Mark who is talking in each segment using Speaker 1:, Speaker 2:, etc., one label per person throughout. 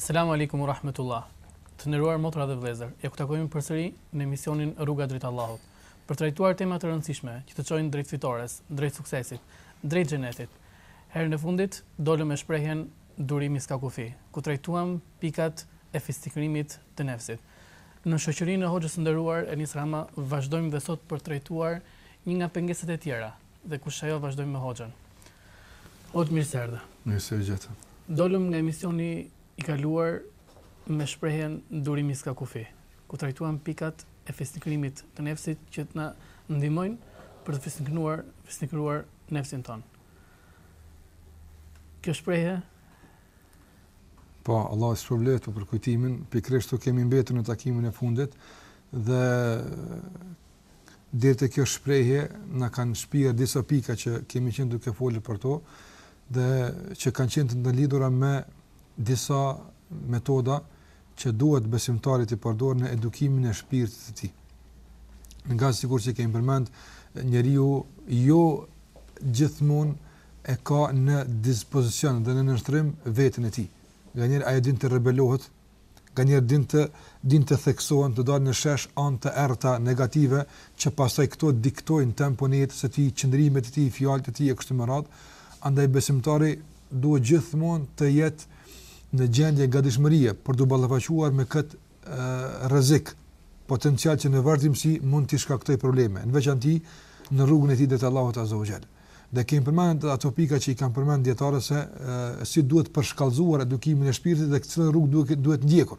Speaker 1: Selamu alejkum u rahmetullah. Të nderuar motra dhe vëllezër, e u takojmë përsëri në emisionin Rruga drejt Allahut, për t'trajtuar tema të rëndësishme që të çojnë drejt fitores, drejt suksesit, drejt xhenetit. Herën e fundit dolëm me shprehjen durimi s'ka kufi, ku trajtuam pikat e fisnikërimit të nefsit. Në shoqërinë e hoxhës së nderuar Enis Rama vazhdojmë dhe sot për t'trajtuar një nga pengesat e tjera dhe kush është ajo vazhdojmë me hoxhën. Hoxhë mirë se erdhe.
Speaker 2: Mirë se u gjetëm.
Speaker 1: Dolëm nga emisioni i kaluar me shprehjen durimi s'ka kufi, ku trajtuam pikat e fisnikërimit të nefsit që të na ndihmojnë për të fisnikënuar, fisnikëruar nefsin tonë. Kjo shprehje
Speaker 2: Po, Allahu të shpërbleftë për kujtimin, pikërisht aty kemi mbetur në takimin e fundit dhe deri te kjo shprehje na kanë shpjerë disa pika që kemi qenë duke folur për to dhe që kanë qenë të ndërlidhura me disa metoda që duhet besimtari t'i përdorë në edukimin e shpirtit të tij. Ngase sikur që kemi përmend, njeriu jo gjithmonë e ka në dispozicion dhe në nënshtrim veten e tij. Nganjëherë ajo din të rebelohet Nganjëherë din të din të theksohen, të dalin në shesh anë të errëta, negative, që pastaj këto diktojnë tempon e jetës së tij, qëndrimet e tij, fjalët e tij e kështu me radhë. Andaj besimtari duhet gjithmonë të jetë në gjendje gatishmërie për t'u ballafaquar me këtë rrezik potencial që në vazhdimësi mund t'i shkaktojë probleme, në veçanti në rrugën e tij drejt Allahut azza wa jall. Dhe kemi përmend ato pika që i kanë përmend dietarët se si duhet përshkallëzuar edukimin e shpirtit dhe çfarë rrugë duhet duhet ndjekur.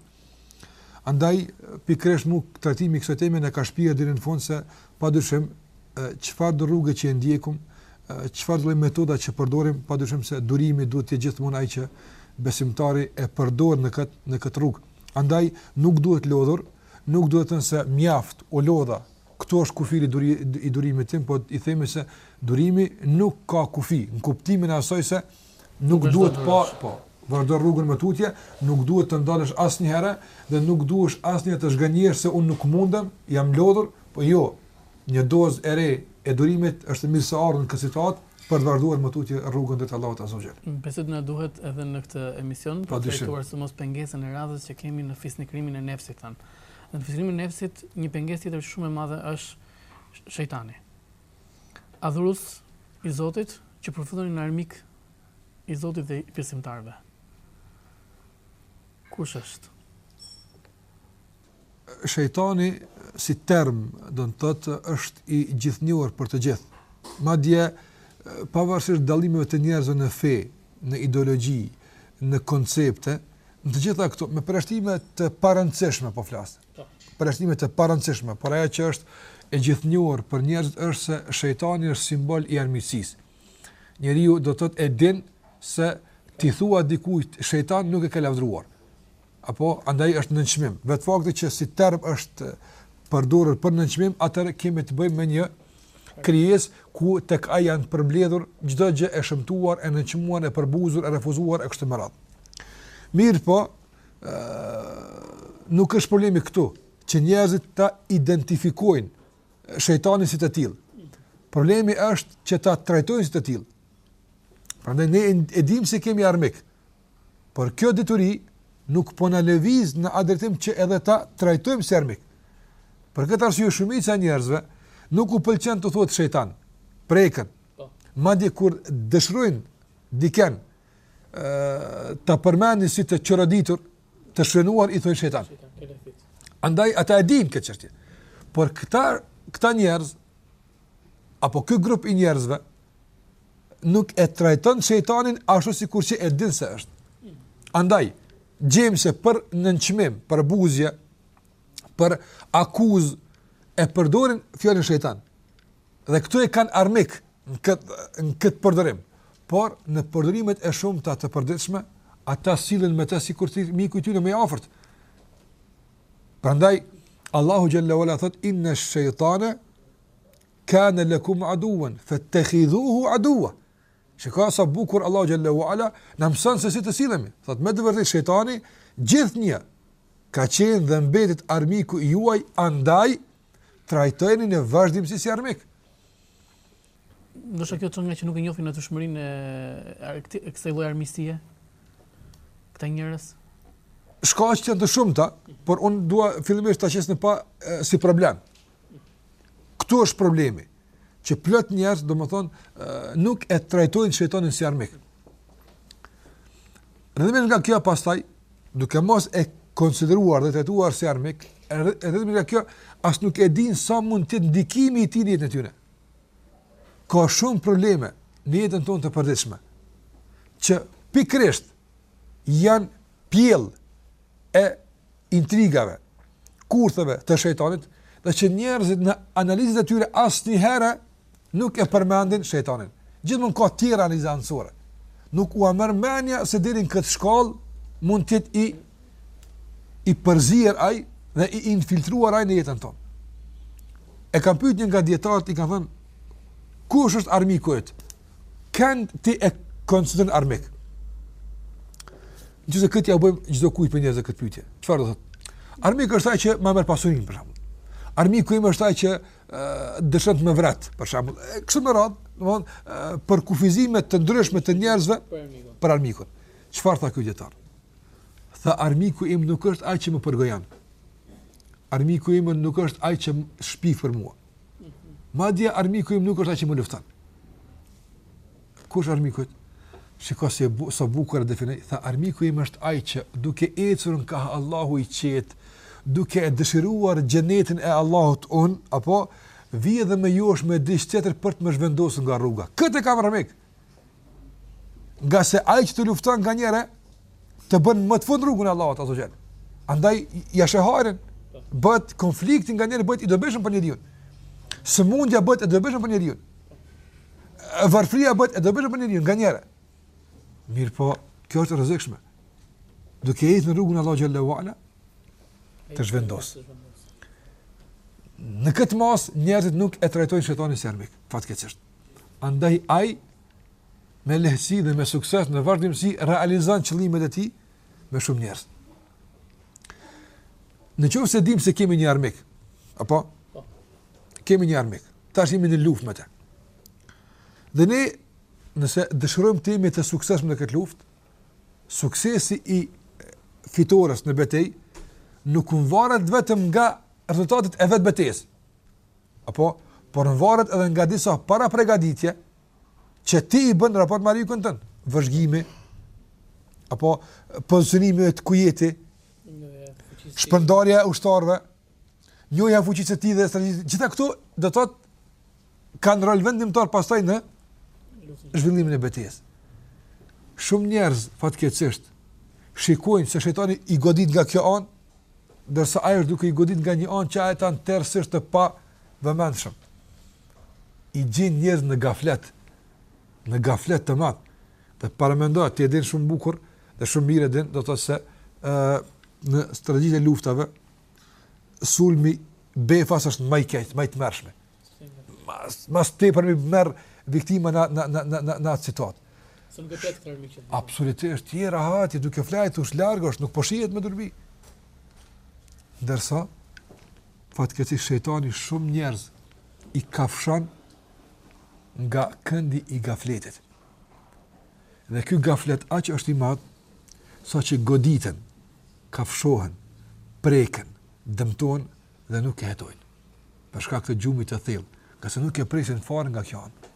Speaker 2: Andaj pikërisht mu trajtimi i kësaj teme na ka shpjerë deri në fund se padyshim çfarëdo rrugë që e ndjekim, çfarëdo metoda që përdorim, padyshim se durimi duhet të jetë gjithmonë ai që besimtari e përdor në këtë në këtë rrugë. Andaj nuk duhet lodhur, nuk duhet thënë se mjaft u lodha, Këtu është kufiri duri i durimit tim, po i themi se durimi nuk ka kufi, në kuptimin e asaj se nuk duhet pa, po, vazhdo rrugën më tutje, nuk duhet të ndalesh asnjëherë dhe nuk duhesh asnjëherë të zhgënjesh se unë nuk mundem, jam lodhur, po jo. Një dozë e re e durimit është e mirëseardhur në këtë situatë për të vazhduar më tutje rrugën drejt Allahut Azza wa Jall.
Speaker 1: Besoj të na duhet edhe në këtë emision për të trajtuar sidomos pengesën e radhës që kemi në fisnikërimin e nefsit tan. Në fisnikërimin e nefsit, një pengesë tjetër shumë e madhe është shejtani. Adhurues i Zotit që përfundoi në armik i Zotit dhe i besimtarëve. Kush është?
Speaker 2: Shejtani si term do të thotë është i gjithnjohur për të gjithë. Madje pavarësisht dallimeve të njerëzve në fe, në ideologji, në koncepte, në të gjitha këto, me përjashtime të parëndësishme po flas. Përjashtime të parëndësishme, por ajo që është e gjithnjohur për njerëzit është se shejtani është simbol i armiqësisë. Njeriu do të thotë e din se t'i thua dikujt shejtan nuk e ka lavdruar. Apo, andaj është nënçmim. Vetë fakti që si term është përdorur për nënçmim, atëherë kemi të bëjmë me një krijesë ku tek ai janë përmbledhur çdo gjë e shëmtuar, e nënçmuar, e përbuzur, e refuzuar e kështu me radhë. Mirëpo, ë nuk është problemi këtu që njerëzit ta identifikojnë shejtanin si të tillë. Problemi është që ta trajtojnë si të tillë. Prandaj ne e dimë se kemi armik, Por kjo dituri nuk po na lëviz në atë drejtim që edhe ta trajtojmë si armik. Për këtë arsye shumica e njerëzve nuk u pëlqen t'u thuhet shejtan. Preken. Po. Madje kur dëshrojnë dikënd ë ta përmendin si të çoroditur, të shëmtuar i thonë shejtan. Andaj ata e dinë këtë çështje. Por këta këta njerëz apo ky grup i njerëzve nuk e trajton shejtanin ashtu sikur që e din se është. Andaj gjejmë se për nënçmim, përbuzje, për akuzë e përdorin fjalën shejtan. Dhe këtu e kanë armik në këtë në këtë përdorim. Por në përdorimet e shumta të përditshme, ata sillen me të sikur te miku i tyre më i afërt. Prandaj Allahu xhel-le ue ala thot inna shaytana kana lakum aduwan fattakhidhuhu aduwa. Shiko sa bukur Allahu xhel-le ue ala na mëson se si të sillemi. Thot me të vërtetë shejtani gjithnjë ka qenë dhe mbetet armiku juaj, andaj trajtojeni në vazhdimësi si armik.
Speaker 1: Ndoshta kjo çon nga që nuk e njohin natyrshmërinë e kësaj lloj armiqësie. Këta njerëz
Speaker 2: shkaqet janë të shumta, por un dua fillimisht ta qes në pah, e, si problem. Ktu është problemi që plot njerëz, domethën, nuk e trajtojnë shejtanin si armik. Rëndom nga kjo pastaj, duke mos e konsideruar dhe trajtuar si armik, rëndom nga kjo as nuk e din sa mund t'jetë ndikimi i tij në jetën e tyre. ka shumë probleme në jetën tonë të përditshme, që pikrisht janë pjellë e intrigave, kurthëve të shejtanit, dhe që njerëzit në analizat e tyre asnjëherë nuk e përmendin shejtanin. Gjithmon ka tjera analiza anësore. Nuk u merr menja se deri n'këtë shkallë mund t'jetë i i përzier ai dhe i infiltruar ai në jetën tonë. E kanë pyet një nga dietarët i kanë thënë kush është armiku yt? Kënd ti e konsideron armik? Ju sikur t'ia bëjmë çdo kujt për njerëz këtë pyetje. Çfarë do thotë? Armiku është ai që më merr pasurinë për shembull. Armiku im është ai që dëshon të më vret për shembull. Kështu me radhë, domthonë përkufizime të ndryshme të njerëzve për armikun. Çfarë tha ky dietar? Tha armiku im nuk është ai që më përgojon. Armiku im nuk është ai që shpif për mua. Madje armiku im nuk është ai që më lufton. Kush armiku yt? Shiko sa bu, sa bukur e definoi. Tha armiku im është ai që duke ecur nga Allahu i qetë, duke e dëshiruar xhenetin e Allahut unë, apo vjen edhe më josh me diç tjetër për të më zhvendosur nga rruga. Këtë kam armik. Ngase ai që të lufton nganjëherë, të bën më të fortë n'rrugën e Allahut azze ve xhel. Andaj ja shehajën bëhet konflikti nganjëherë bëhet i dobishëm për njeriu. Sëmundja bëhet e dobishme për njeriu. Varfëria bëhet e dobishme për njeriun nganjëherë. Mirëpo, kjo është e rrezikshme. Duke ecë në rrugën e Allahut xhel-le ve ala, të zhvendos. Në këtë masë njerëzit nuk e trajtojnë shejtanin si armik, fatkeqësisht. Andaj ai me lehtësi dhe me sukses në vazhdimësi realizon qëllimet e tij me shumë njerëz. Në qoftë se dimë se kemi një armik, apo? Po. Kemi një armik, tash jemi në luftë me te. Dhe ne, nëse dëshirojmë të jemi të suksesshëm në këtë luftë, suksesi i fitores në betejë, nuk nvaret vetëm nga rezultatet e vetë betejës. Apo, por nvaret edhe nga disa parapregaditje, që ti i bën në raport me armikun tënd, vëzhgimi, apo pozicionimi i dikujt, shpërndarja e ushtarve, njohja e fuqisë së tij dhe strategjisë, gjitha këto do të thotë kanë rol vendimtar pastaj në zhvillimin e betejës. Shumë njerëz, fatkeqësisht, shikojnë se shejtani i godit nga kjo anë, Ndërsa ai është duke i godit nga një anë që ata janë tërësisht të pavëmendshëm. I gjen njerëzit në gaflet, në gaflet të madh. Dhe paramendo ti e din shumë bukur dhe shumë mirë e din, do të thotë se në strategjitë e luftave sulmi befas është më i keq, më i tmerrshëm. Mas, mas tepërmi merr viktima në, në, në, në, në, në atë situatë.
Speaker 1: Së më këtë të rëmi këtë.
Speaker 2: Absolutisht, ti je rahat, je duke fjetur, është larg, është nuk po shihet po me durbi. Ndërsa, fatkeqësisht shejtani shumë njerëz i kafshon nga këndi i gafletit. Dhe ky gaflet aq është i madh, saqë goditën, kafshohen, preken, dëmtohen, dhe nuk e hetojnë për shkak të gjumit të thellë, ngase nuk e presin fare nga kjo anë.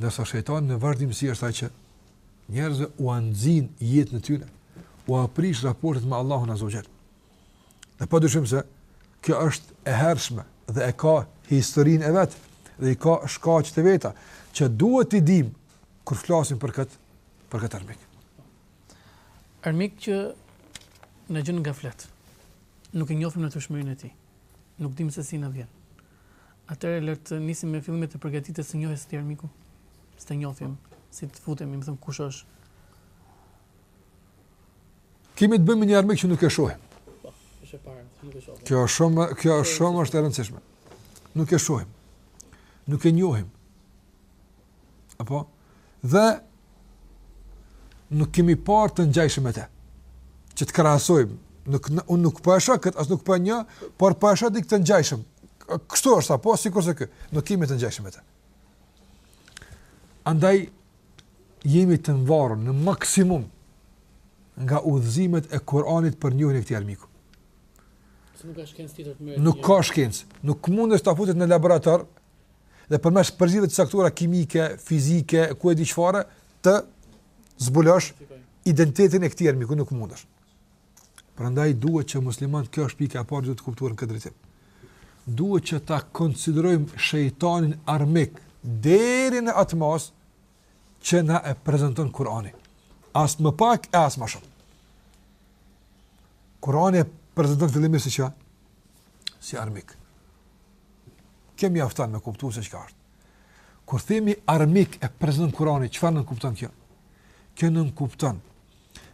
Speaker 2: Ndërsa shejtani në vazhdimësi është ai që njerëzve ua nxin jetën e tyre, ua prish raportet me Allahun azze ue xhel. Dhe pa dyshim se kjo është e hershme dhe e ka historinë e vet dhe i ka shkaqet e veta që duhet t'i dimë kur flasim për këtë për këtë armik.
Speaker 1: Armik që na gjen në gaflet, nuk e njofim natyrshmërinë e tij, nuk dimë se si na vjen. Atëherë le të nisim me fillimet e përgatitjes së njohjes të armikut, si ta njofim, si të futem, me thënë kush është.
Speaker 2: Kemi të bëjmë me një armik që nuk e shohim.
Speaker 1: Po,
Speaker 2: kjo është shumë, kjo është shumë është e rëndësishme. Nuk e shohim. Nuk e njohim. Apo? Dhe nuk kemi parë të ngjajshëm me të. Që ta krahasojmë, nuk unë nuk po e shoh kët, as nuk po e njoh, por po e shoh dikë të ngjajshëm. Kështu është apo sikurse ky, nuk kemi të ngjajshëm me të. Andaj jemi të varur në maksimum nga udhëzimet e Kur'anit për njohjen e këtij armiku.
Speaker 1: Nuk ka shkencë tjetër të themi.
Speaker 2: Nuk ka shkencë, nuk mundesh ta futësh në laborator, dhe përmes përzierjeve të caktuara kimike, fizike, ku e di çfarë, të zbulosh identitetin e këtij armiku nuk mundesh. Prandaj duhet që muslimani kjo është pika e parë duhet ta kuptojë në këtë drejtim. Duhet që ta konsiderojmë shejtanin armik deri në atë masë që na e prezanton Kurani. As më pak e as më shumë. Kurani e prezanton fillimisht si çka? Si armik. Kjo mjafton me kuptu se çka është. Kur themi armik e prezanton Kurani, çfarë nënkupton kjo? Kjo nënkupton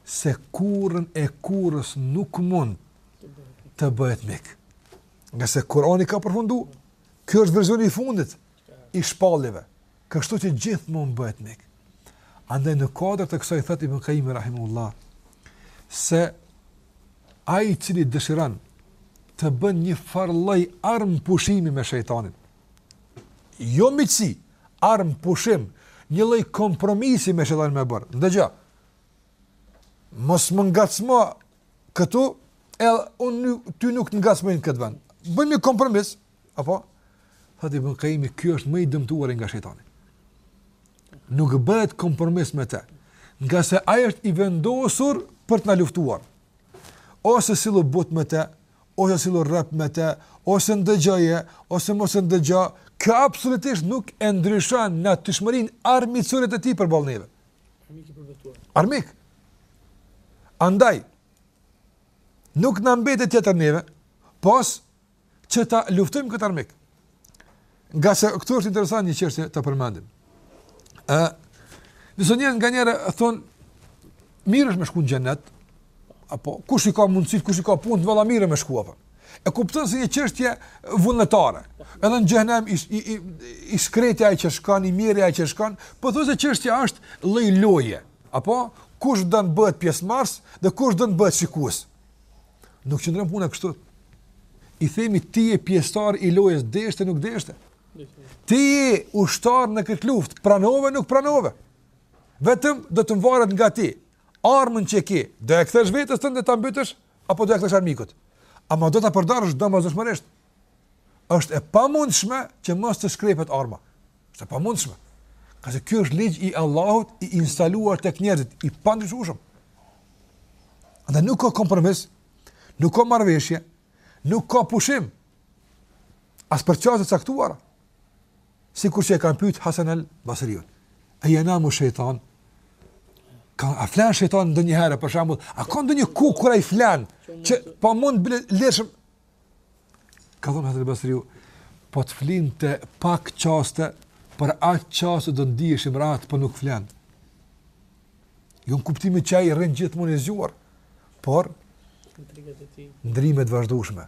Speaker 2: se kurrën e kurrës nuk mund të bëhet mik. Ngase Kurani ka përfundu, kjo është verzioni i fundit, i shpalljeve, kështu që gjithmonë bëhet mik. Andaj në kuadër të kësaj thotë Ibn Kajimi rahimehullah se ai i cili dëshiron të bën një farë lloj armëpushimi me shejtanin. Jo miqësi, armëpushim, një lloj kompromisi me shejtanin me bërë. Ndëgjo. Mos më ngacmo këtu, edhe unë ty nuk të ngacmoj në këtë vend. Bëjmë një kompromis, Apo? Thotë Ibn Qayyim, ky është më i dëmtuari nga shejtani. Nuk bëhet kompromis me të, nga se ai është i vendosur për të na luftuar. Ose sillu butë me të, ose sillu rreptë me të, ose dëgjoje, ose mos e dëgjo, kjo absolutisht nuk e ndryshon gatishmërinë, armiqësinë e tij përballë neve.
Speaker 1: Armik i përbetuar.
Speaker 2: Armik. Andaj, nuk na mbetet tjetër neve, pos që ta luftojmë këtë armik. Ngase këtu është interesant një çështje të përmendim. Ë, nëse një nga njerëzit thonë mirë është me shku në xhenet, apo kush i ka mundësi, kush i ka punë, valla mirë me shku apo. E kupton si një çështje vullnetare. Edhe në xhenem i i i, i shkreti ai që shkon i mirë ai që shkon, po thua se çështja është lloj loje. Apo kush do të bëhet pjesëmarrës dhe kush do të bëhet shikues. Nuk qëndron puna kështu. I themi ti je pjesëtar i lojës deshte nuk deshte. Ti je ushtar në këtë luftë, pranove nuk pranove. Vetëm do të mvaret nga ti. Armën që ke, do ia kthesh vetes tënde ta mbytësh apo do ia kthesh armikut? Ama do ta përdorësh domosdoshmërisht. është e pamundshme që mos të shkrepet arma. Është e pamundshme. Ngase kjo është ligj i Allahut i instaluar tek njerëzit, i pandryshueshëm. Dhe nuk ka kompromis, nuk ka marrëveshje, nuk ka pushim. As për çaste të caktuar. Sikur që e kanë pyet Hasan al Basriun. A jenamu shejtan. Ka a flen shejtani ndonjëherë për shembull, a ka ndonjë kohë kur ai flen që po mund lëshëm Ka thënë Hasan al-Basriu, po të flinte pak çaste, për ato çaste do të ndiheshim rahat, po nuk flen. Jo në kuptimin që ai rrin gjithmonë i zgjuar, por ndërrimet e tij, ndërrimet vazhdueshme.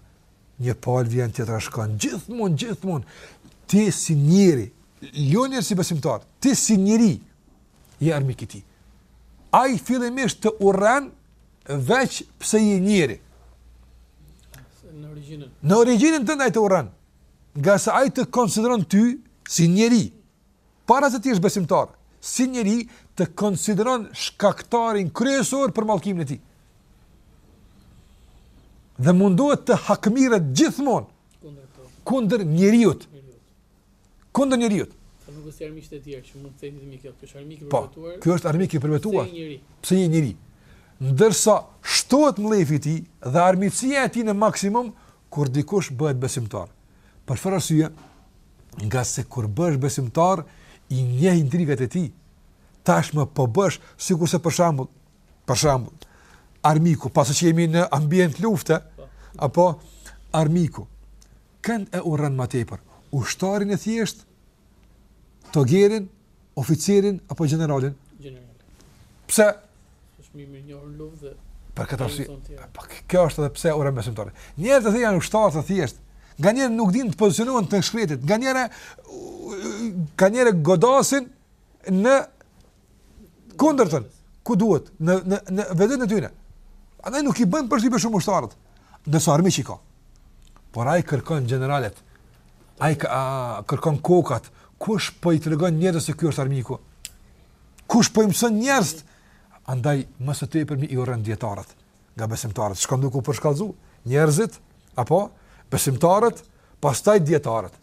Speaker 2: Një palë vjen tjetra shkon, gjithmonë, gjithmonë ti si njeri, jo njeri si besimtar, ti si njeri je armik i tij. Ai fillimisht të urren veç pse je njeri.
Speaker 1: Në origjinën.
Speaker 2: Në origjinën tënde ai të urren. Ngase ai të konsideron ty si njeri. Para se të jesh besimtar, si njeri të konsideron shkaktarin kryesor për mallkimin e tij. Dhe mundohet të hakmerret gjithmonë kundër njeriut. kundër njeriut.
Speaker 1: Po nuk është si armiqtë e tjerë që mund të themi, ky është armik i
Speaker 2: po,
Speaker 1: përbetuar. Po,
Speaker 2: ky është armik i përbetuar.
Speaker 1: Pse je njeri.
Speaker 2: Pse je njeri. Ndërsa shtohet mllefi i tij dhe armiqësia e tij në maksimum kur dikush bëhet besimtar. Për çfarë arsye? Ngase kur bëhesh besimtar i njeh intrigat e tij. Tashmë po bëhesh sikurse për shembull, për shembull, armiku, pasi që jemi në ambient lufte, apo armiku Kënd e urren më tepër, ushtarin e thjeshtë, togerin, oficerin apo gjeneralin?
Speaker 1: Gjeneralin.
Speaker 2: Pse?
Speaker 1: Është më mirë njeh luftë dhe
Speaker 2: për këtë arsye. Po kjo është edhe pse urren besimtarë. Njerëz të thjeshtë janë ushtarë të thjeshtë. Nganjëherë nuk din të pozicionohen të shkretit, nganjëherë, nganjëherë godasin në kundërtën, ku duhet në në në veten e tyne. Andaj nuk i bën përshtypje shumë ushtarët. Edhe pse armiq i ka. Por ai kërkon gjeneralët. Ai kërkon kokat. Kush po i tregon njerëzit se ky është armiku? Kush po i mëson njerëzit? Andaj më së tepërmi i urren dietarët nga besimtarët. Shkon duke u përshkallzu njerëzit apo besimtarët, pastaj dietarët.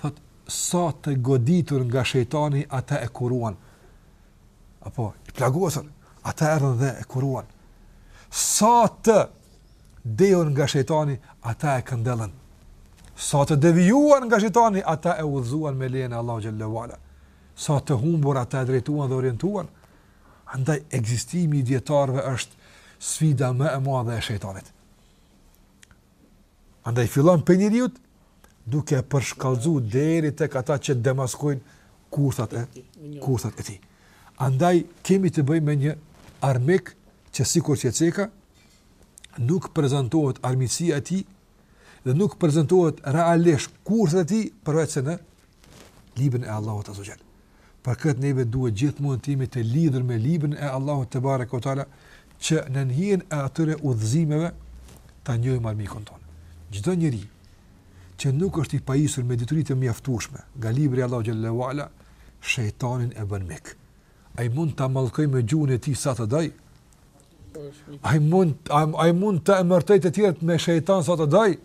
Speaker 2: Thotë, sa të goditur nga shejtani, ata e kuruan. Apo të plagosur, ata erdhën dhe e kuruan. Sa të dehur nga shejtani, ata e këndellën. Sa të devijuar nga shejtani, ata e udhëzuan me lejën e Allahut xhele ue ala. Sa të humbur ata e drejtuan dhe orientuan. Andaj ekzistimi i dietarëve është sfida më e madhe e shejtanit. Andaj fillon prej njeriut, duke e përshkallëzu deri tek ata që demaskojnë kurthat e, kurthat e tij. Andaj kemi të bëjmë me një armik që sikur që e ceka, nuk prezentohet armiqësia e tij dhe nuk prezentohet realisht kurthat e tij përveçse në librin e Allahut aze ue xhel. Për këtë neve duhet gjithmonë të jemi të lidhur me librin e Allahut tebareke ve teala që nën hijen e atyre udhëzimeve ta njohim armikun tonë. Çdo njeri që nuk është i pajisur me dituri të mjaftueshme nga libri i Allahut xhele ue ala, shejtanin e bën mik. Ai mund ta mallkojë me gjuhën e tij sa të dojë. Ai mund ai mund të emërtojë të tjerët me shejtan sa të dojë.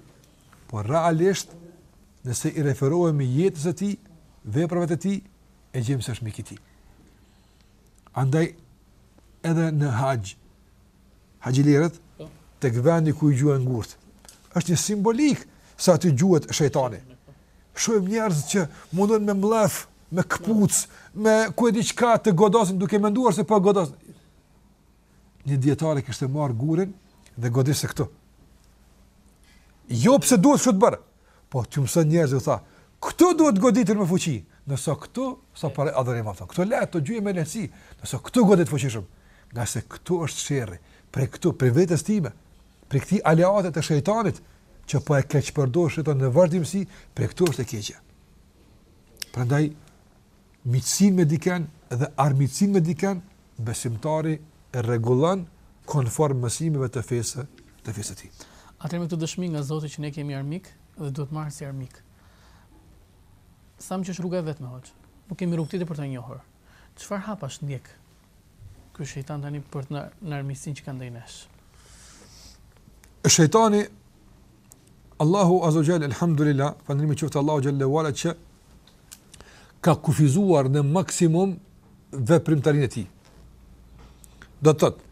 Speaker 2: Por realisht, nëse i referohemi jetës së tij, veprave të tij, e gjejmë se është mik i tij. Andaj edhe në haxh, haxhilerët po. tek vendi ku i gjuajnë gurët. Është një simbolikë se aty gjuhet shejtani. Shohim njerëz që mundohen me mllef, me këpucë, me ku e di çka të godasin duke menduar se po godasin. një dietar e kishte marrë gurin dhe godiste këtu. Jo pse duhet kështu të bëhet, po t'i mësojë njerëzve tha, këtu duhet goditur me fuqi, ndërsa këtu sa për adhurim ato. Këtu le të gjuajë me lehtësi, ndërsa këtu godit fuqishëm, ngase këtu është sherri, prej këtu prej vetes time, prej këtij aleati të shejtanit që po e keqpërdor shejtani në vazhdimsi, prej këtu është e keqja. Prandaj miqësinë me dikën dhe armiqësinë me dikën, besimtari e rregullon konform mësimeve të fesë së tij.
Speaker 1: Atëherë me këtë dëshmi nga Zoti që ne kemi armik dhe duhet marrë si armik. Thamë që është rruga e vetme, hoxhë. Nuk kemi rrugë tjetër për ta njohur. Çfarë hapash ndjek? Ky shejtan tani për tërë armiqsinë që ka ndaj nesh.
Speaker 2: Shejtani Allahu azza jall alhamdulillah, falënderimi qoftë Allahu xhelle ue ala që ka kufizuar në maksimum veprimtarinë e tij. Do të thotë,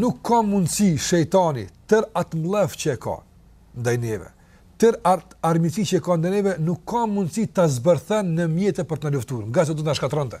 Speaker 2: nuk ka mundësi shejtani tër atë mllef që e ka ndaj neve, tër atë armiqësi që e ka ndaj neve, nuk ka mundësi ta zbërthejë në mjete për të na luftuar, ngase do të na shkatronte.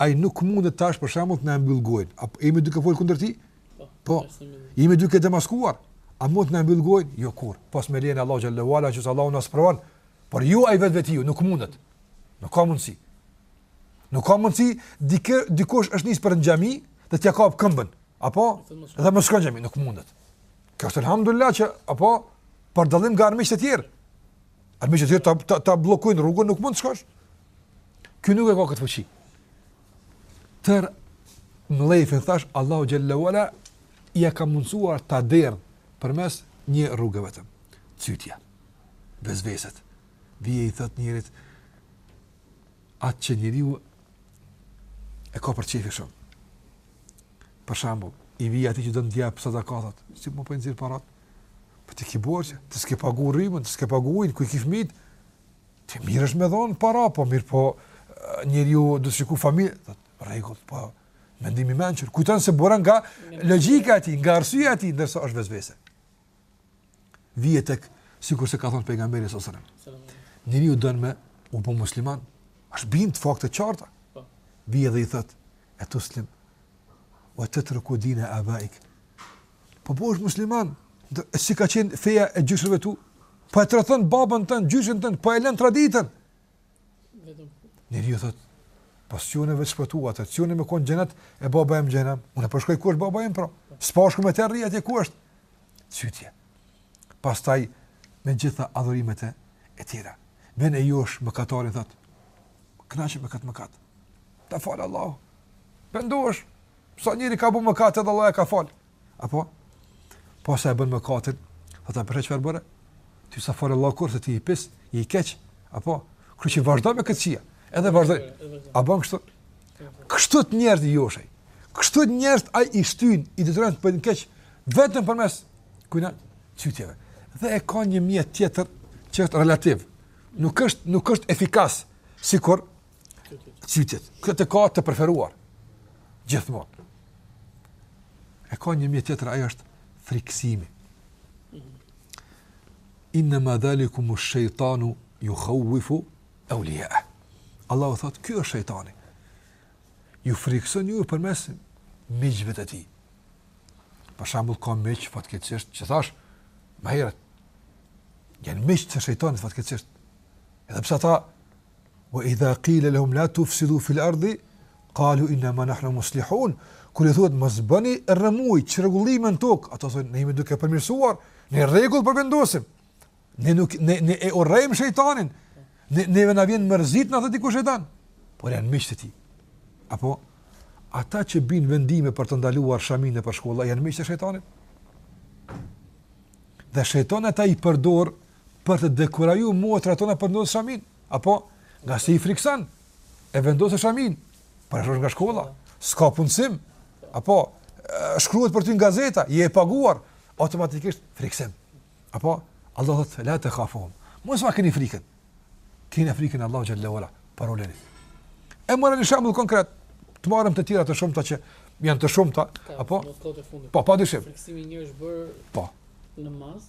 Speaker 2: Ai nuk mundet tash për shembull të na mbyllë gojën. A jemi duke folur kundër tij? Po. po. Jemi duke demaskuar. A mund të na mbyllë gojën? Jo kurrë. Pos me lejen Allahut xhelle ue ala që Allahu na sprovon. Por jo ai vetvetiu nuk mundet. Nuk ka mundsi. Nuk ka mundsi dikë dikush është nis për në xhami dhe t'ia kapë këmbën. Apo dhe mos shkon xhami, nuk mundet. Kjo është alhamdulillah që apo për dallim nga armiqtë e tjerë. Armiqtë e tjerë ta ta, ta bllokojnë rrugën, nuk mund të shkosh. Ky nuk e ka këtë fuqi. Tër mllefin thash Allahu xhelle ue ala ia ka mundsuar ta derdh përmes një rruge vetëm. Cytja. Vesveset. Vjen i thot njeriut atë që njeriu e ka për qejfi shumë. Për shembull, i vjen atij që do të japë zekatin, thot, si more po nxirr parat? Po ti ke borxh, ti s'ke paguar rrymën, ti s'ke paguar, ku i ke fëmit? Ti mirë është me dhonë para, po mirë po njeriu duhet të shikojë familjen, dhe në rregull, po mendimi menjëherë, kujton se buron nga logjika e tij, nga arsyeja e tij, ndërsa është vesvese. Vjen tek, sikurse ka thonë pejgamberi alejhi selam, njeriu don me u bo musliman, është bindë faktet e qarta.
Speaker 1: Po.
Speaker 2: Vjen dhe i thotë, e tuslimu ue tetruku dine abaike, Po bëhesh musliman, si ka qenë feja e gjyshërve të tu? Po e tradhton babën tënd, gjyshin tënd, po e len traditën. Njeriu thotë, po s'çon e vetë me shpëtu atë, s'çon me konë n'xhenet e baba jem n'xhenem. Unë po shkoj ku është baba jem pra, së pashku me të rri atje ku është. Cytje. Pastaj, me gjitha adhurimet e, e tjera. Vjen e josh mëkatarin thotë, kënaqu me këtë mëkat. Ta fal Allahu, pendohesh, Sa njeri ka bë mëkat edhe Allah e ka fal. Apo? Po sa e bën mëkatin? Po ta pe çfarë bëre? Ty s'ta fal Allah kurse ti i pis, i keq. Apo? Kështu që vazhdo me këtë gjë. Edhe vazhdon. A bën kështu? Kështu te njerëz i josh ai. Kështu te njerëz ai i shtyn, i detyron të bëjnë keq vetëm përmes kujna cytjeve. Dhe e ka një mjet tjetër që është relativ. Nuk është nuk është efikas sikur Cytjet. Këtë e ka të preferuar. Gjithmonë. E ka një mjet tjetër, ai është frikësimi. Innama dhalikumu shejtanu jukhauifu eulijae. Allahu thotë, ky është shejtani. Ju frikëson ju përmes miqve të tij. Për shembull, ka miq, fatkeqësisht, siç thashë, ma herët, janë miq të shejtanit, fatkeqësisht. Edhe pse ata, Wa idha qila lahum la tufsidu fil ardhi qalu innama nahnu muslihun kur u thuhet mos bëni rrëmujë, çrregullime në tokë, ata thonë ne jemi duke përmirësuar, ne rregull po vendosim. Ne nuk ne ne e urrejmë shejtanin. Ne ne na vjen mërzit na thotë dikush e do. Por janë miqtë e tij. Apo ata që bien vendime për të ndaluar shamin nëpër shkolla janë miqtë e shejtanit. Dhe shejtani ata i përdor për t'i dekuraju motrat tona për vendos shaminë, apo ngase i frikson, e vendose shaminë, përzënë nga shkolla, s'ka punësim, apo shkruhet për ty në gazeta, je e paguar, automatikisht friksim. Apo, Allah thotë, la tekhafuhum, mos ua keni frikën, keni frikën Allahut xhelle ue ala, pra ulet. E morëm një shembull konkret, të marrim të tjera të shumta që janë të shumta, apo? Po, pa dyshim.
Speaker 1: Friksimi i është bërë
Speaker 2: po. Namaz,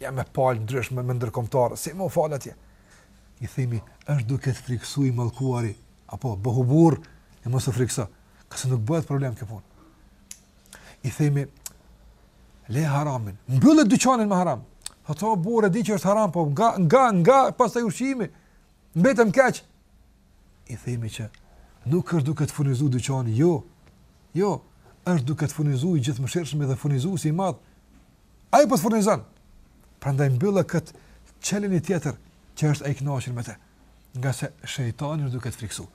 Speaker 2: Jam me palë të ndryshme me ndërkombëtarë, si me u fal atje. I themi, është duke të friksu i malkuari, apo bëhu burrë, e mos u frikso, ngase nuk bëhet problem kjo punë. I themi, lëre haramin, mbylle dyqanin me haram. Thotë o burrë, e di që është haram, po nga, nga, nga, pastaj ushqimi, mbetem keq. I themi që, nuk është duke të furnizu dyqani, jo, jo, është duke të furnizu i Gjithëmëshirshmi dhe Furnizuesi i madh, Ai po të furnizon. Prandaj mbylle këtë, çele një tjetër që është ai i kënaqur me të. Ngase shejtani është duke të friksu.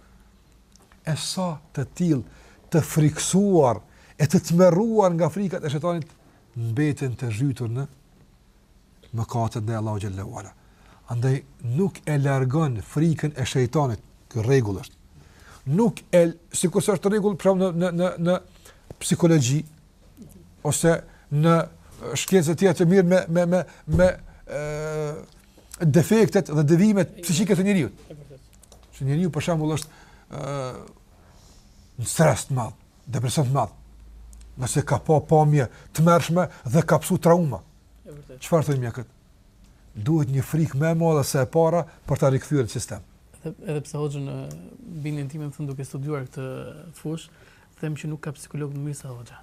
Speaker 2: E sa të tillë të friksuar e të tmerruar nga frikat e shejtanit mbeten të zhytur në mëkatet ndaj Allahut xhelle ue ala. Andaj nuk e largon frikën e shejtanit, ky rregull është. Nuk e sikur është rregull pra në në në në psikologji, ose në shkenca të tjera që merren me me me me ë defektet dhe devimet psikike te njeriu. Që njeriu për shembull është ë në stres të madh, depresion të madh. Nëse ka pa pamje të tmerrshme dhe ka pësu trauma. Çfarë thonë mjekët? Duhet një frikë më e madhe se e para për ta rikthyer në sistem.
Speaker 1: Edhe, edhe pse hoxhë në bindjen time me thënë duke studuar këtë fushë, them që nuk ka psikolog më mirë se hoxha.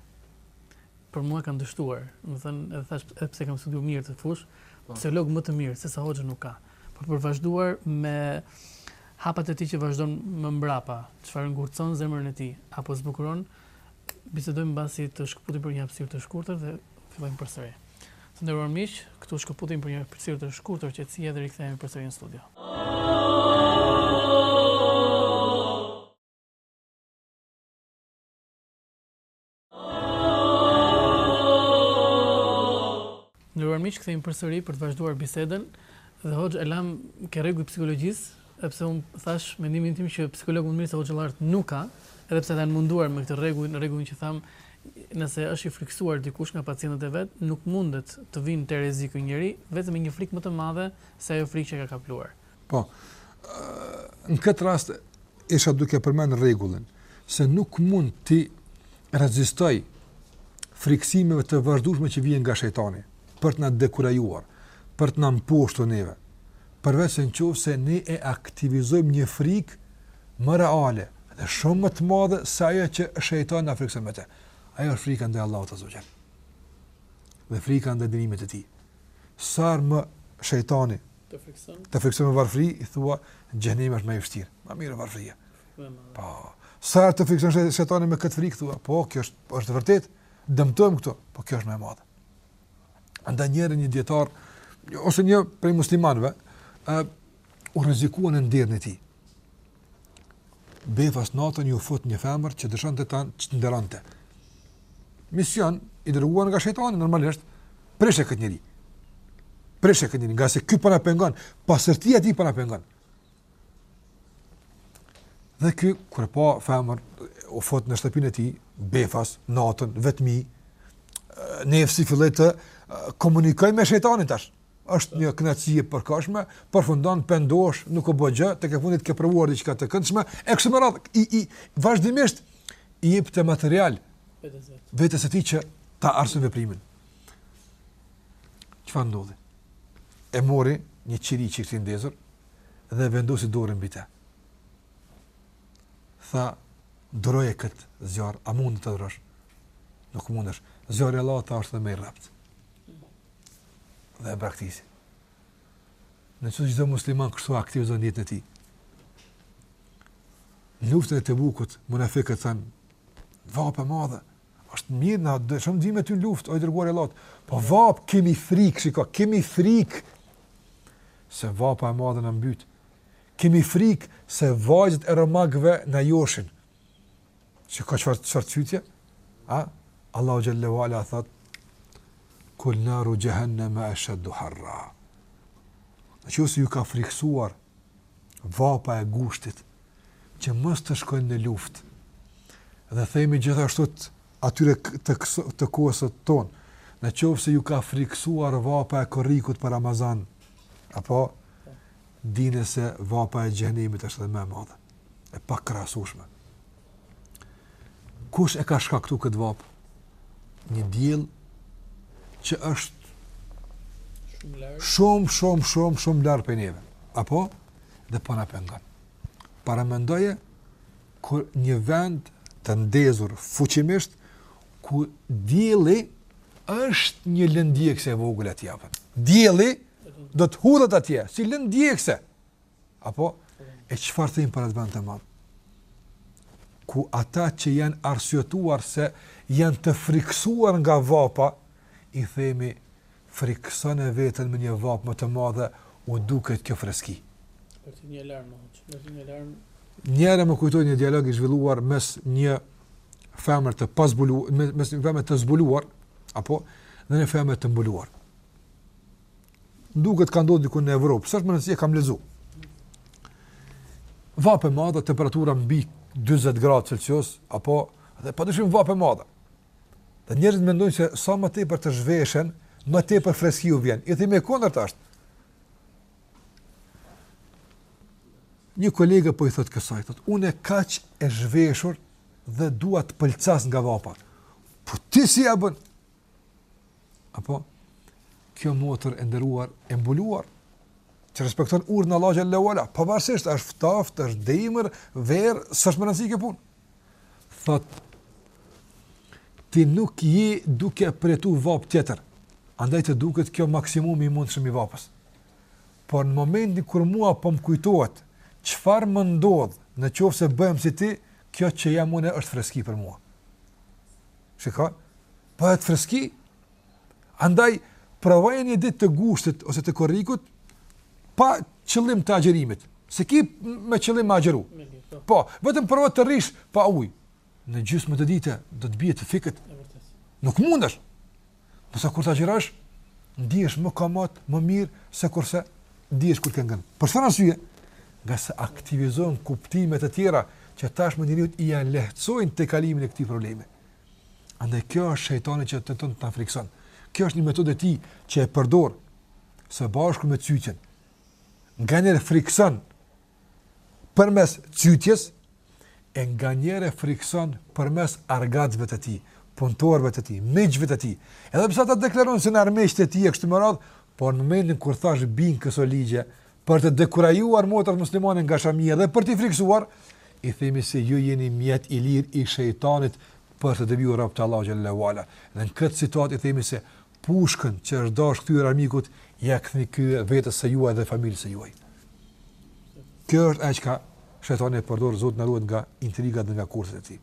Speaker 1: Për mua kanë dështuar, me thënë, edhe thashë edhe pse kam studiu mirë këtë fushë, po. psikolog më të mirë se sa hoxha nuk ka. Por për vazhduar me hapat e tij që vazhdon më mbrapa, çfarë ngurtëson zemrën e tij apo zbukuron, bisedojmë mbasi të shkëputemi për një hapësirë të shkurtër dhe fillojmë përsëri. Të nderuar miq, këtu shkëputemi për një hapësirë të shkurtër qetësie dhe rikthehemi përsëri në studio. Oh, oh, oh, Nderuar miq, kthehemi përsëri për të vazhduar bisedën dhe hoxhë e lamë ke rregulli i psikologjisë, e pse unë thashë mendimin tim që psikolog më të mirë se hoxhallarët nuk ka, edhe pse janë munduar me këtë rregull, rregullin që thamë, nëse është i frikësuar dikush nga pacientët e vet, nuk mundet të vijë në terezi ky njeri vetëm me një frikë më të madhe se ajo frikë që e ka kapluar.
Speaker 2: Po. Në këtë rast isha duke përmend rregullin se nuk mund t'i rezistoj frikësimeve të vazhdueshme që vijnë nga shejtani për të na dekurajuar, për të na mposhtur neve. Përveç se në qoftë se ne e aktivizojmë një frikë më reale dhe shumë më të madhe se ajo që shejtani na frikson me të. Ajo është frika ndaj Allahut azze ve xhel. Dhe frika ndaj dënimit të tij. sa herë që shejtani
Speaker 1: të frikson,
Speaker 2: të frikson me varfëri, i thua xhehenemi është më i vështirë. Më mirë varfëria. Po. Sa herë të frikson shejtani me këtë frikë thua, po kjo është është e vërtetë, dëmtohemi këtu, po kjo është më e madhe. Andaj një dietar ose një prej muslimanëve ë u rrezikua në nderin e tij. Befas natën iu fut një femër që deshte që ta çnderonte. Mision i dërguar nga shejtani normalisht prishe këtë njeri. Prishe këtë njeri, ngase ky po na pengon, pastërtia e tij po na pengon. Dhe ky kur e pa femër u fut në shtëpinë e tij, befas natën vetmi, nefsi filloi të komunikojë me shejtanin tash. është një kënaqësi e përkohshme, përfundon pendohesh, nuk u bë gjë, tek e fundit ke provuar diçka të këndshme, e kështu me radhë, i i vazhdimisht i jepte material vetes vetë. Vetes së tij që ta arrin veprimin. Çfarë ndodhi? E mori një qiri që kishte ndezur dhe vendosi dorën mbi të. Tha, duroje këtë zjarr, a mund ta durosh? Nuk mundesh. Zjarri i Allahut është edhe më i rreptë. dhe e braktisi. Nëse çdo musliman kështu aktivizon jetën e tij. Në luftën e Tebukut, munafikët thanë, vapë e madhe, është mirë në atë, s'vijmë me ty në luftë, o i dërguari i Allahut, po vapë kemi frikë, shiko, kemi frikë, se vapa e madhe na mbyt, kemi frikë se vajzat e romakëve na joshin, shiko çfarë çfarë cytje, a Allahu xhelle ue ala thotë kul naru jahannama ashaddu harra. Në qoftë se ju ka frikësuar vapa e gushtit që mos të shkojnë në luftë. Dhe themi gjithashtu atyre të të kohës tonë, në qoftë se ju ka frikësuar vapa e korrikut për Ramazan, apo dine se vapa e xhehenemit është edhe më e madhe. e pakrahasueshme. Kush e ka shkaktu këtë vapë? Një diell që është shumë, shumë, shumë, shumë larg prej neve. Apo? Dhe po na pengon. Paramendoje, ke një vend të ndezur fuqimisht, ku dielli është një lëndë djegëse e vogële atje. Dielli do të hudhet atje, si lëndë djegëse. Apo, e çfarë të themi për atë vend të madh? Ku ata që janë arsyetuar se janë të frikësuar nga vapa, i themi, frikësone veten me një vapë më të madhe, u duket kjo freski.
Speaker 1: Për të një alarm, për të një alarm.
Speaker 2: Njëra më kujtoi një dialog i zhvilluar mes një femër të pazbuluar, mes një femër të zbuluar apo dhe një femër të mbuluar. Duket ka ndodhur diku në Evropë, s'është me rëndësi, e kam lexuar. Vapë e madhe, temperatura mbi 40 gradë Celsius, apo dhe padyshim vapë e madhe. Dhe njerëzit mendojnë se sa më tepër të zhveshen, më tepër freski u vjen. I themi e kundërta është. Një kolege po i thotë kësaj, thotë, unë e kaq e zhveshur dhe dua të pëlcas nga vapa. Po ti si ia bën? Apo, kjo motër e nderuar, e mbuluar, që respekton urdhrin e Allahut xhelle ue ala, pavarësisht është ftohtë, është dimër, verë, s'ka rëndësi kjo punë. Thotë, ti nuk je duke përjetu vapë tjetër, andaj të duket kjo maksimum i mundshëm i vapës. Por në momentin kur mua po më kujtohet, çfarë më ndodh në qoftë se bëhem si ti, kjo që jam unë është freski për mua. Shiko, bëhet freski. Andaj, provoje një ditë të gushtit ose të korrikut, pa qëllim të agjerimit. S'e ki me qëllim me agjeru. Po, vetëm provo të rrish pa ujë. Në gjysmë të dite, do të bie të fikët. Nuk mundesh. Ndërsa kur të agjërosh, ndihesh më komod, më mirë sikurse ndihesh kur ke ngrënë. Për çfarë arsye? Ngase aktivizohen kuptime të tjera që tashmë njeriut ia lehtësojnë të kalimin e këtij problemi. Andaj kjo është shejtani që tenton të na frikson. Kjo është një metodë e tij që e përdor së bashku me cytjen. Nganjëherë frikson përmes cytjes e nganjëherë frikëson përmes argatëve të tij, punëtorëve të tij, miqve të tij. Edhe pse ata deklarojnë se janë armiq të tij e kështu me radhë, por në momentin kur thashë bijnë këso ligje për të dekurajuar motrat muslimane nga shamia dhe për t'i frikësuar, i themi se ju jeni mjet i lirë i shejtanit për të devijuar robtë e Allahut xhelle ue ala. Dhe në këtë situatë i themi se Pushkën që është dashur kthyer armikut, ia ktheni kundër vetes së juaj dhe familës së juaj. Kjo është e që ka shejtani e përdor, Zoti na ruajtë nga intrigat dhe nga kurthet e tij.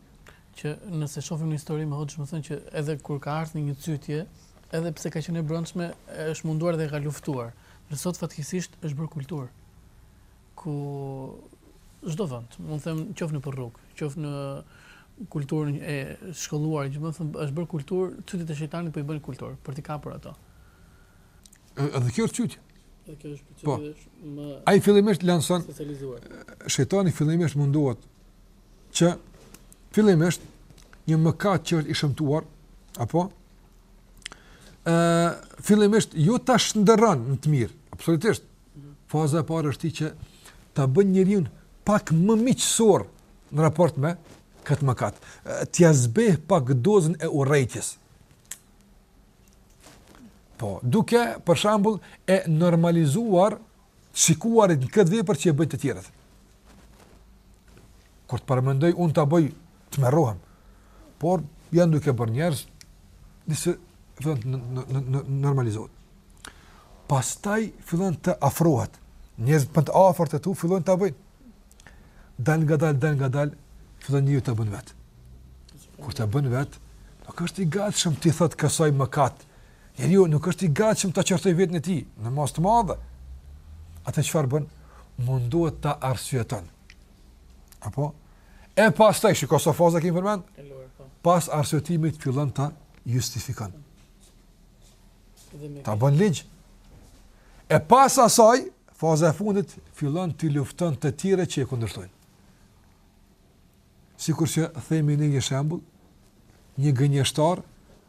Speaker 1: Që nëse shofim një histori hoxhë, domethënë që edhe kur ka ardhë një cytje, edhe pse ka qenë e brendshme, është munduar dhe ka luftuar. Dhe sot fatkeqësisht është bërë kulturë. ku në çdo vend, mund të them qoftë nëpër rrugë, qoftë në kulturën e shkollave, domethënë, është bërë kulturë, cytjet e shejtanit për po i bënë kulturë, për t'i kapur ato.
Speaker 2: Edhe kjo është cytje.
Speaker 1: Edhe kjo është
Speaker 2: po.
Speaker 1: Cytje është më...
Speaker 2: Ai fillimisht lanson...
Speaker 1: Specializuar.
Speaker 2: Shejtani fillimisht mundohet që fillimisht një mëkat që është i shëmtuar, apo, e, fillimisht jo ta shndërron në të mirë, absolutisht, Faza e parë është e tij që ta bën njeriun pak më miqësor në raport me këtë mëkat. T'ia zbeh pak dozën e urrejtjes. Po, duke për shembull e normalizuar shikuarin në këtë vepër që e bëjnë të tjerët. Kur të paramendoj, unë ta bëj tmerrohen. Por janë duke bërë njerëz disi fillon të në, në, normalizohet. Pastaj fillon të afrohet. Njerëz më të afërt të tu fillojnë ta bëjnë. Dalngadalë, dalngadalë, fillon njeriu ta bën vet. Kur ta bën vet, nuk është i gatshëm t'i thotë kësaj mëkat. Njeriu nuk është i gatshëm ta qortojë veten e tij në masë të madhe. Atëherë çfarë bën? Mundohet ta arsyeton. Apo E pastaj, shiko sa faza kemi përmend? Po. Pas arsyetimit fillon ta justifikon. Ta bën ligj. E pas asaj, faza e fundit fillon t'i lufton të tjerët që e kundërshtojnë. Sikur që themi një shembull, një gënjeshtar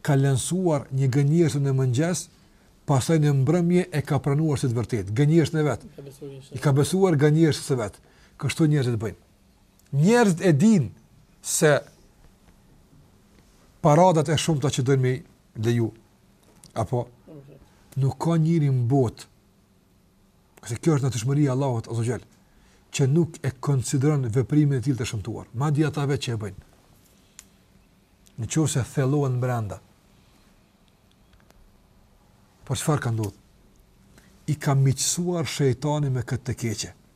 Speaker 2: ka lansuar një gënjeshtër në mëngjes, pastaj në mbrëmje e ka pranuar si të vërtetë, gënjeshtrën e vet. I ka besuar gënjeshtrës së vet. Kështu njerëzit bëjnë. njerëzit e dinë se paradat e shumta që dojnë me leju, apo nuk ka njeri në botë, se kjo është natyrshmëria e Allahut azze ve xhel, që nuk e konsideron veprimin e tillë të shëmtuar. Madje ata vetë që e bëjnë. Në qoftë se thellohen brenda. Por çfarë ka ndodhur? I ka miqësuar shejtani me këtë të keqe.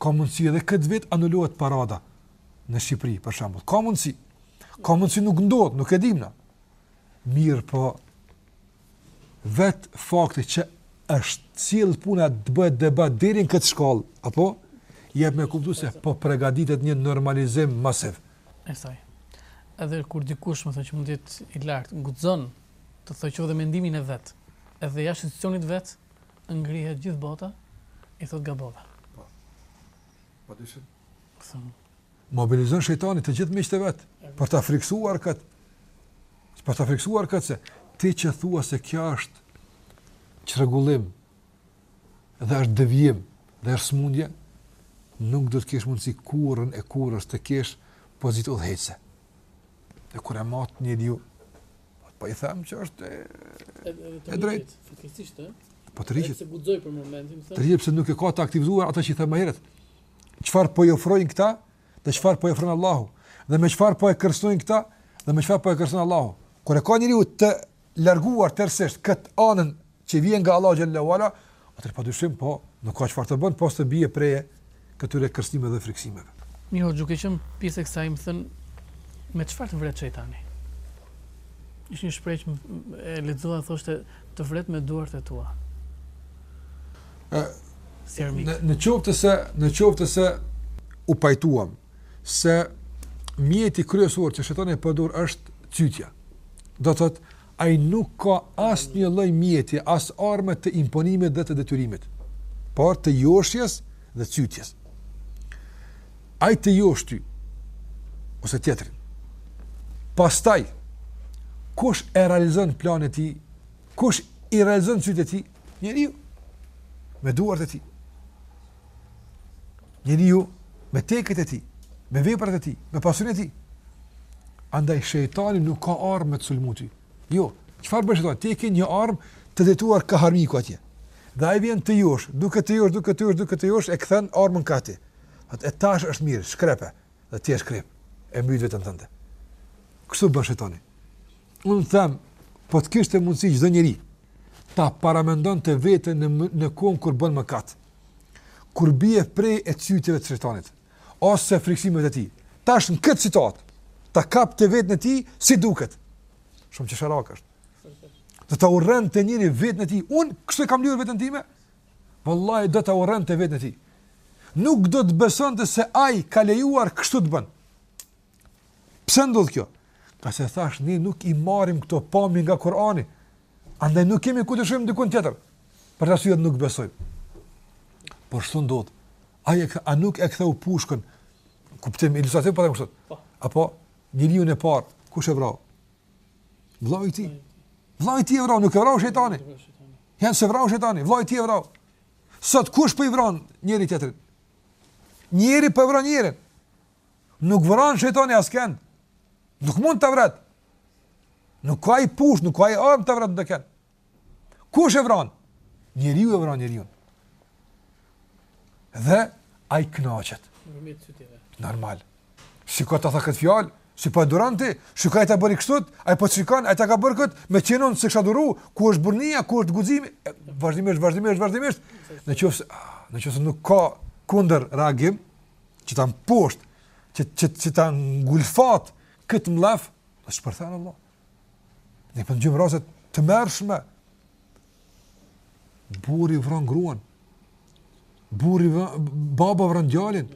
Speaker 2: Ka mundësi edhe këtë vit anulohet parada në Shqipëri, për shambull. Ka mundësi. Ka mundësi nuk ndodh, nuk e dimë ne. Mirëpo, vetë fakti që është sjellë puna të bëhet debat deri n'këtë shkallë, apo, jep me kuptu se po pregaditet një normalizim masiv.
Speaker 1: E saj. Edhe kur dikush, me thënë që mund t'jetë i lartë, guxon të thotë dhe mendimin e vet, edhe jashtë institucionit t'vet, Ngrihet gjithë bota, i thotë gabova. Po.
Speaker 2: Po dishim. Thëm. Mobilizon shejtani të gjithë miqtë e vet për ta friksuar kët. Për ta friksuar kët se ti që thua se kjo është çrregullim dhe është devijim dhe është smundje, nuk do të kesh mundësi kurrën e kurrës të kesh pozitë udhëheqëse. Dhe kur e mat njeriu, pa e them që është e,
Speaker 1: e drejtë. Fatkeqësisht, ë?
Speaker 2: Po tërhiqet.
Speaker 1: Se guxoi për momentin,
Speaker 2: me thënë. Tërhiqet pse nuk e ka të aktivizuar atë që e thamë më herët. Çfarë po i ofrojnë këta? Dhe çfarë po i ofron Allahu? Dhe me çfarë po e kërcënojnë këta? Dhe me çfarë po e kërcënon Allahu? Kur e ka njeriu të larguar tërësisht këtë anën që vjen nga Allahu xhel-le ve ala, atëherë padyshim po nuk ka çfarë të bën pos të bie prej këtyre kërcënimeve dhe frikësimeve.
Speaker 1: Mirëpo duke qenë pjesë e kësaj, me thënë, me çfarë të vret shejtani? Ishte një shprehje që e lexova thoshte të vret me duart e tua.
Speaker 2: Ë
Speaker 1: si armik.
Speaker 2: Në, në qoftë se në qoftë se u pajtuam se mjeti kryesor që shejtani përdor është cytja. Do të thotë ai nuk ka asnjë lloj mjeti, as armë të imponimit dhe të detyrimit, por të joshjes dhe cytjes. Ai të josh ty ose tjetrin. Pastaj kush e realizon planin e tij? Kush i realizon cytjet e tij? Njeriu me duart e tij. Njeriu me teket e tij, me veprat e tij, me pasurinë e tij. Andaj shejtani nuk ka armë të sulmu ty. Jo, çfarë bën shejtani? Ti ke një armë të drejtuar kah armiku atje. Dhe ai vjen të josh, duke të josh, duke të josh, duke të josh e kthen armën kah ti. Atë tash është mirë, shkrepe. Dhe ti e shkrep. E mbyt veten tënde. Kështu bën shejtani. Unë them, po të kishte mundësi çdo njeri ta paramendonte veten në në kohën kur bën mëkat. Ka kur bie pre e cytjeve të shejtanit, ose frikësimeve të tij, tash në këtë citat, ta kapte veten e tij, si duket, shumë qesharak është, do ta urrente njeri veten e tij, unë kështu e kam liru veten time, vallahi do ta urrente veten e tij, nuk do të besonte se ai ka lejuar kështu të bëjnë, Pse ndodh kjo? Ngase thashë ne nuk i marrim këto pamje nga Kurani. Andaj nuk kemi ku të shohim dikun tjetër. Për ta syet nuk besoj. Por ç'u ndodh? Ai ta, a nuk e ktheu pushkën? Kuptim ilustrativ po them kështu. Po. Apo njeriun e parë, kush e vrau? Vllai i tij. Vllai i tij e vrau, nuk e vrau shejtani. Jo, s'e vrau shejtani, vllai i tij e vrau. Sot kush po i vron njëri tjetrin? Njeri po vron njerin. Nuk vran shejtani askend. Nuk mund të vret. Nuk ka ai pushkë, nuk ka ai armë të vret ndokënd. Kush e vran? Njeriu e vran njeriun. Dhe ai knaqet. Normal. Shiko ta tha këtë fjalë, si po e duron ti, shiko ai ta bëri kështu, ai po të shikon, ai ta ka bërë këtë, me qenë unë s'e kisha duru, ku është burnia, ku është guximi, vazhdimisht, vazhdimisht, vazhdimisht, në qoftë se, në qoftë se nuk ka kundërreagim, që ta mposht, që, që, që ta ngulfat këtë mllef, do shpërthen Allah. Ne po ndëgjojmë raste të tmerrshme, burri vran gruan, burri vran, baba vran djalin,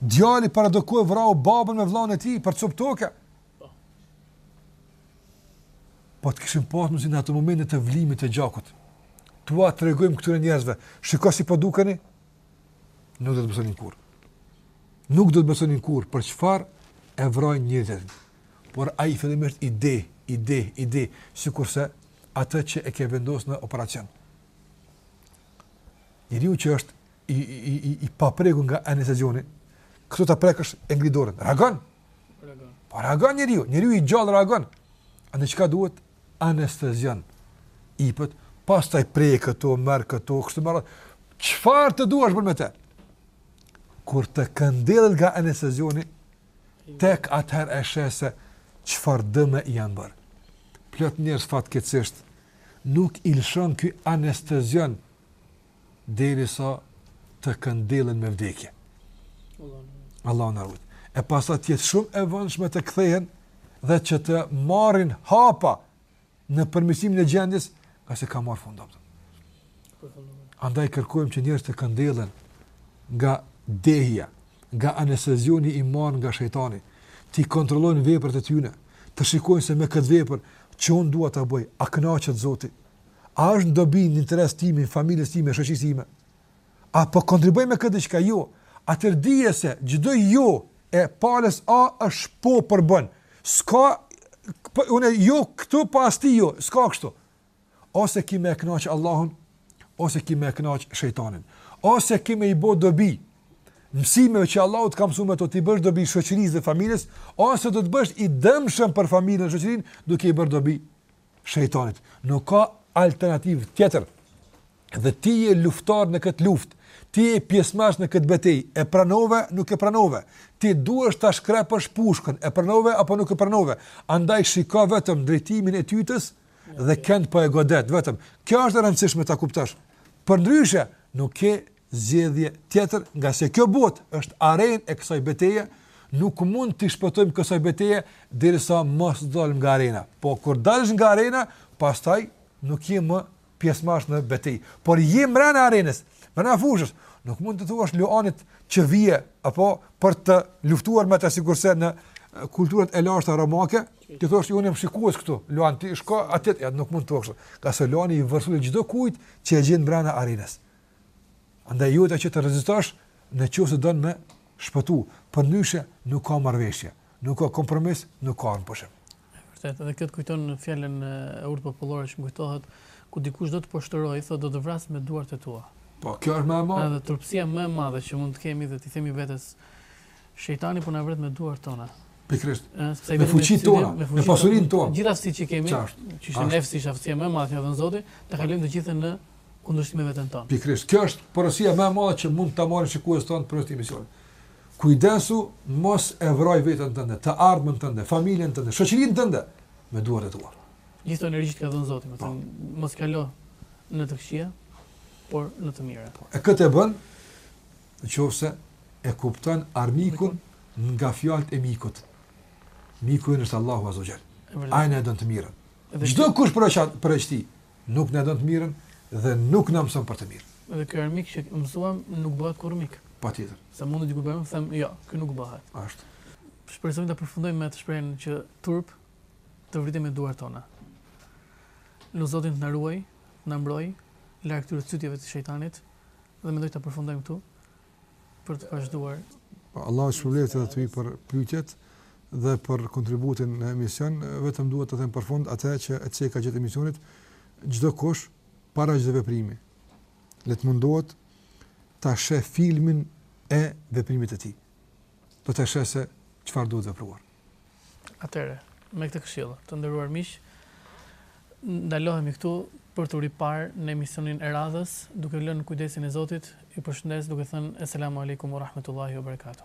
Speaker 2: djali para do kohe vrau babën me vllanë e tij, për copë toke. Po të kishim pasë mundësi në ato momente të vlimit të gjakut, tua të tregojmë këtyre njerëzve, shiko si po dukeni, nuk do të besonin kurrë. Nuk do të besonin kurrë për çfarë e vrajnë njëri-tjetrin. Por ai fillimisht i di, i di, i di, sikurse atë që e ke vendosur në operacion. Njeriu që është i i i i paprekur nga anestezioni, këtu ta prekësh e ngre dorën. Reagon. Reagon. Po reagon njeriu, njeriu i gjallë reagon. A ne çka duhet? anestezion ipët, pastaj pre këtu, merr këtu, kështu me radhë, çfarë të duash bën me të. Kur të këndellet nga anestezioni, tek atëherë e sheh se çfarë dëme i janë bërë. Plot njerëz fatkeqësisht nuk i lëshon ky anestezion derisa të këndellen me vdekje. Allahu na rujt. E pastaj të jetë shumë e vonshme të kthehen dhe që të marrin hapa në përmirësimin e gjendjes, ngase ka marrë fund ajo. Andaj kërkojmë që njerëzit të këndellen nga dehja, nga anestezioni i marrë nga shejtani, t'i kontrollojnë veprat e tyre, të shikojnë se me këtë vepër që unë dua ta bëj, a kënaqet Zoti? A është në dobi, në interes tim, të familjes time, shoqërisë sime? A po kontribuoj me këtë diçka? Jo. Atëherë dije se çdo jo e palës A është po për B-në. S'ka po, unë jo këtu pas po ti jo, s'ka kështu. Ose ki me kënaq Allahun, ose ki me kënaq shejtanin. Ose ki me i bë dobi mësimeve që Allahu të ka mësuar me to t'i bësh dobi shoqërisë dhe familjes, ose do të jesh i dëmshëm për familjen e shoqërinë duke i bërë dobi shejtanit. Nuk ka alternativë tjetër. Dhe ti je luftar në këtë luftë, ti je pjesëmarrës në këtë betejë, e pranove, nuk e pranove. Ti duhesh ta shkrepësh pushkën, e pranove apo nuk e pranove. Andaj shiko vetëm drejtimin e tytës dhe kënd po e godet vetëm. Kjo është e rëndësishme ta kuptosh. Përndryshe, nuk ke zgjedhje tjetër, ngase kjo botë është arenë e kësaj beteje, nuk mund t'i shpëtojmë kësaj beteje derisa mos të dalim nga arena. Po kur të dalësh nga arena, pastaj nuk je më pjesëmarrës në betejë, por je mbrenda arenës, mbrenda fushës. Nuk mund t'i thuash luanit që vjen apo për të luftuar me të sikurse në kulturën e lashtë romake, t'i thuash unë jam shikues këtu, luan ti shko atë, ja, nuk mund t'i thuash. Ngase luani i vërsulet çdokujt që e gjen mbrenda arenës. Andaj jota që të rezistosh në qoftë se don me shpëtu, përndryshe nuk ka marrëveshje, nuk ka kompromis, nuk ka nënshtrim.
Speaker 1: Vërtet, edhe këtë kujton në fjalën e urtë popullore që më kujtohet, ku dikush do të poshtërojë, thotë do të vras me duart e tua.
Speaker 2: Po, kjo është më e madhe.
Speaker 1: Edhe turpsia më e madhe që mund të kemi dhe t'i themi vetes, shejtani po na vret me duart tona.
Speaker 2: Pikërisht. Me fuqitë tona, me pasuritë tona.
Speaker 1: Gjithë ato që kemi, që është nefsi, aftësia më e madhe që na ka dhënë Zoti, të kalim të gjithë në kundërshtim me veten tonë.
Speaker 2: Pikërisht, kjo është porosia më e madhe që mund ta marrin shikuesit tonë prej këtij emisioni. Kujdes, mos e vraj veten tënde, të ardhmen tënde, familjen tënde, shoqërinë tënde me duart e tua.
Speaker 1: Gjithë energjitë t'i ka dhënë Zoti, me thënë, mos kalo në të këqija, por në të mira.
Speaker 2: Po, e këtë e bën nëse e kupton armikun nga fjalët e Mikut. Miku ynë është Allahu Azze ue Xhel. Ai na don të mirën. Çdokush përveç Tij, nuk na don të mirën dhe nuk na mëson për të mirë.
Speaker 1: Dhe ky armik që mësuam nuk bëhet kurrë mik.
Speaker 2: Patjetër.
Speaker 1: Sa mund të diskutojmë, them, jo, ky nuk bëhet.
Speaker 2: Ashtu.
Speaker 1: Shpresojmë ta përfundojmë me atë shprehjen që trup të vritemi me duart tona. Lus Zotin të na ruajë, të na mbrojë larg këtyre cytjeve të shejtanit dhe mendoj ta përfundojmë këtu. për të vazhduar.
Speaker 2: Allahu të shpërbleftë edhe ty për pyetjet dhe për kontributin në emision. Vetëm dua të them për fund atë që e ceka gjatë emisionit, çdokush para çdo veprimi le të mundohet ta sheh filmin e veprimit të tij. Do të shohë se çfarë duhet vepruar.
Speaker 1: Atëherë, me këtë këshillë, të nderuar miq, ndalohemi këtu për t'u riparë në emisionin e radhës, duke ju lënë në kujdesin e Zotit, ju përshëndes duke thënë Eselamu Aleikum wa Rahmetullahi wa Barakatuh.